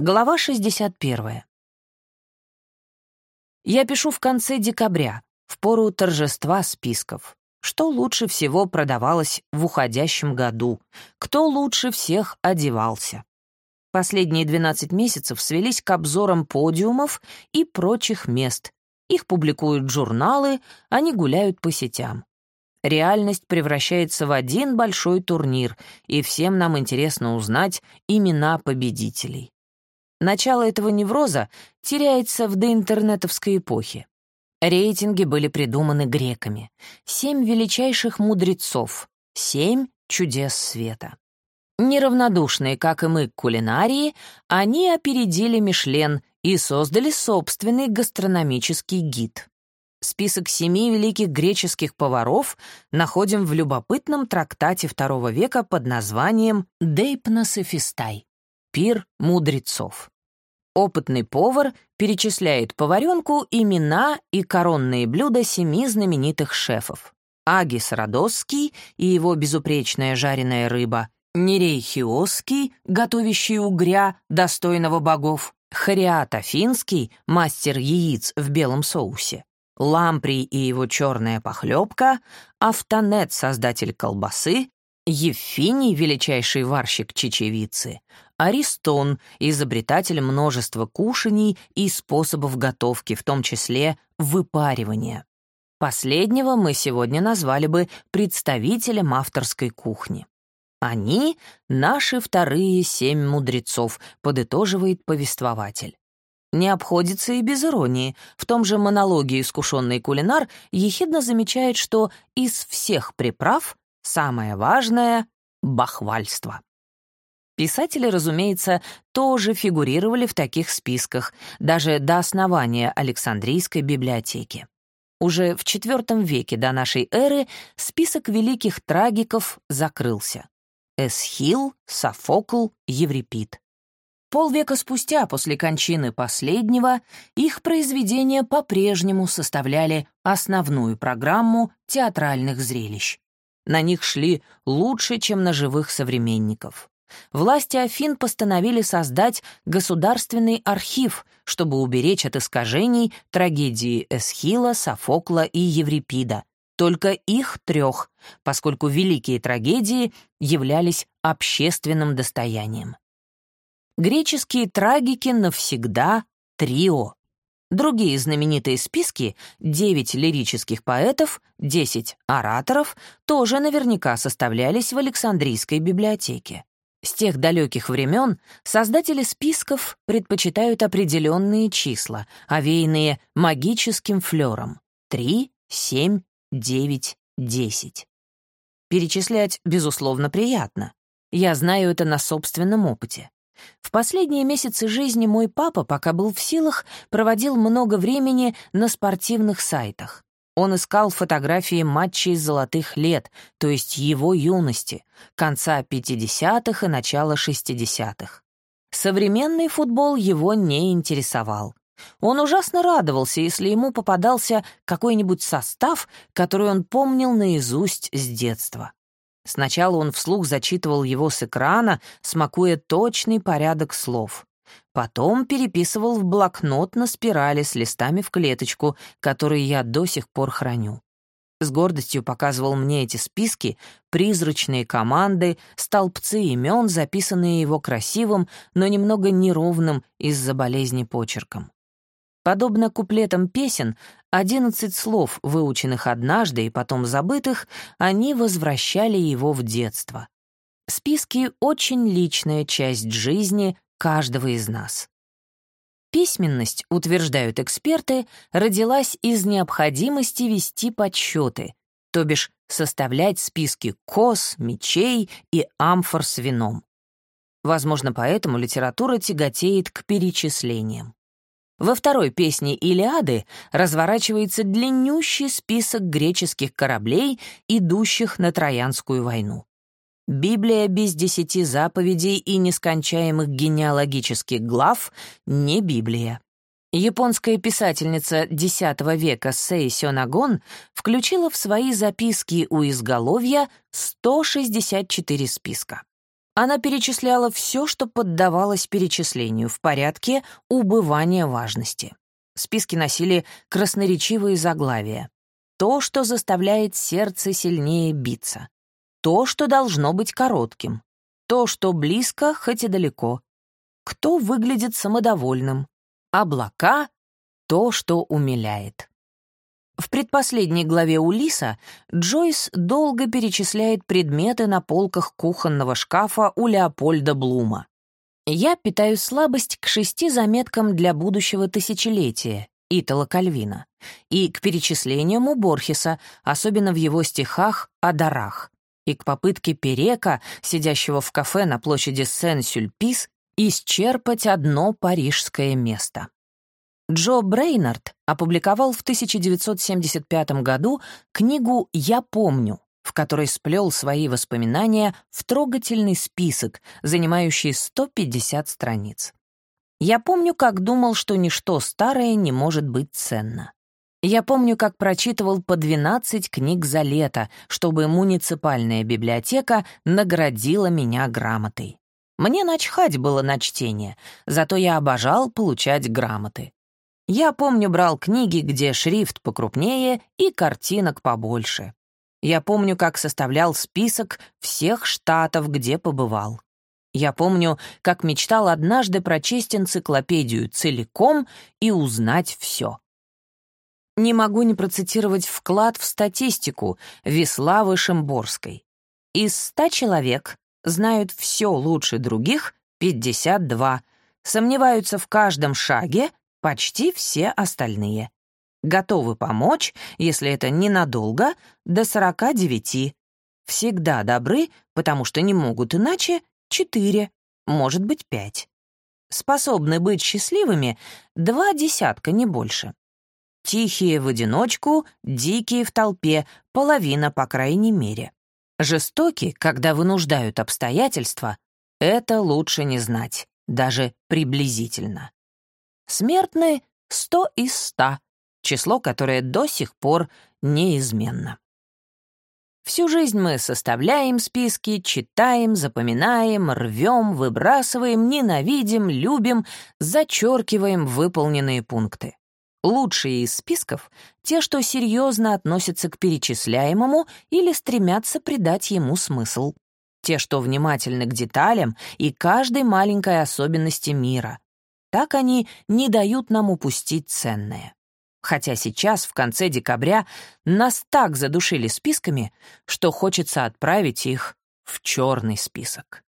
Глава 61. Я пишу в конце декабря, в пору торжества списков. Что лучше всего продавалось в уходящем году? Кто лучше всех одевался? Последние 12 месяцев свелись к обзорам подиумов и прочих мест. Их публикуют журналы, они гуляют по сетям. Реальность превращается в один большой турнир, и всем нам интересно узнать имена победителей. Начало этого невроза теряется в доинтернетовской эпохе. Рейтинги были придуманы греками. Семь величайших мудрецов, семь чудес света. Неравнодушные, как и мы, к кулинарии, они опередили Мишлен и создали собственный гастрономический гид. Список семи великих греческих поваров находим в любопытном трактате II века под названием «Дейпнос Эфистай» — «Пир мудрецов». Опытный повар перечисляет поваренку имена и коронные блюда семи знаменитых шефов. Агис Родосский и его безупречная жареная рыба, Нерей Хиосский, готовящий угря, достойного богов, Хариат Афинский, мастер яиц в белом соусе, Ламприй и его черная похлебка, Автонет, создатель колбасы, Евфиний, величайший варщик чечевицы, Аристон, изобретатель множества кушаний и способов готовки, в том числе выпаривания. Последнего мы сегодня назвали бы представителем авторской кухни. Они — наши вторые семь мудрецов, подытоживает повествователь. Не обходится и без иронии. В том же монологе искушенный кулинар ехидно замечает, что из всех приправ Самое важное — бахвальство. Писатели, разумеется, тоже фигурировали в таких списках, даже до основания Александрийской библиотеки. Уже в IV веке до нашей эры список великих трагиков закрылся. Эсхил, Софокл, Еврипид. Полвека спустя после кончины последнего их произведения по-прежнему составляли основную программу театральных зрелищ. На них шли лучше, чем на живых современников. Власти Афин постановили создать государственный архив, чтобы уберечь от искажений трагедии Эсхила, Софокла и Еврипида. Только их трех, поскольку великие трагедии являлись общественным достоянием. Греческие трагики навсегда трио. Другие знаменитые списки — 9 лирических поэтов, 10 ораторов — тоже наверняка составлялись в Александрийской библиотеке. С тех далеких времен создатели списков предпочитают определенные числа, овеянные магическим флером — 3, 7, 9, 10. Перечислять, безусловно, приятно. Я знаю это на собственном опыте. В последние месяцы жизни мой папа, пока был в силах, проводил много времени на спортивных сайтах. Он искал фотографии матчей золотых лет, то есть его юности, конца 50-х и начала 60-х. Современный футбол его не интересовал. Он ужасно радовался, если ему попадался какой-нибудь состав, который он помнил наизусть с детства. Сначала он вслух зачитывал его с экрана, смакуя точный порядок слов. Потом переписывал в блокнот на спирали с листами в клеточку, которые я до сих пор храню. С гордостью показывал мне эти списки, призрачные команды, столбцы имен, записанные его красивым, но немного неровным из-за болезни почерком. Подобно куплетам песен, одиннадцать слов, выученных однажды и потом забытых, они возвращали его в детство. Списки — очень личная часть жизни каждого из нас. Письменность, утверждают эксперты, родилась из необходимости вести подсчеты, то бишь составлять списки кос, мечей и амфор с вином. Возможно, поэтому литература тяготеет к перечислениям. Во второй песне «Илиады» разворачивается длиннющий список греческих кораблей, идущих на Троянскую войну. Библия без десяти заповедей и нескончаемых генеалогических глав — не Библия. Японская писательница X века Сэй Сёнагон включила в свои записки у изголовья 164 списка. Она перечисляла все, что поддавалось перечислению в порядке убывания важности. Списки носили красноречивые заглавия. То, что заставляет сердце сильнее биться. То, что должно быть коротким. То, что близко, хоть и далеко. Кто выглядит самодовольным. Облака — то, что умиляет. В предпоследней главе Улиса Джойс долго перечисляет предметы на полках кухонного шкафа у Леопольда Блума. Я питаю слабость к шести заметкам для будущего тысячелетия Итала Кальвина и к перечислениям у Борхеса, особенно в его стихах о дарах, и к попытке Перека, сидящего в кафе на площади Сен-Сюльпис, исчерпать одно парижское место. Джо Брейнард опубликовал в 1975 году книгу «Я помню», в которой сплел свои воспоминания в трогательный список, занимающий 150 страниц. Я помню, как думал, что ничто старое не может быть ценно. Я помню, как прочитывал по 12 книг за лето, чтобы муниципальная библиотека наградила меня грамотой. Мне начхать было на чтение, зато я обожал получать грамоты. Я помню, брал книги, где шрифт покрупнее и картинок побольше. Я помню, как составлял список всех штатов, где побывал. Я помню, как мечтал однажды прочесть энциклопедию целиком и узнать все. Не могу не процитировать вклад в статистику Веславы Шимборской. Из ста человек знают все лучше других 52, сомневаются в каждом шаге почти все остальные. Готовы помочь, если это ненадолго, до 49. Всегда добры, потому что не могут иначе, 4, может быть, 5. Способны быть счастливыми два десятка, не больше. Тихие в одиночку, дикие в толпе, половина, по крайней мере. Жестоки, когда вынуждают обстоятельства, это лучше не знать, даже приблизительно. Смертны — сто из ста, число, которое до сих пор неизменно. Всю жизнь мы составляем списки, читаем, запоминаем, рвем, выбрасываем, ненавидим, любим, зачеркиваем выполненные пункты. Лучшие из списков — те, что серьезно относятся к перечисляемому или стремятся придать ему смысл. Те, что внимательны к деталям и каждой маленькой особенности мира, так они не дают нам упустить ценное. Хотя сейчас, в конце декабря, нас так задушили списками, что хочется отправить их в черный список.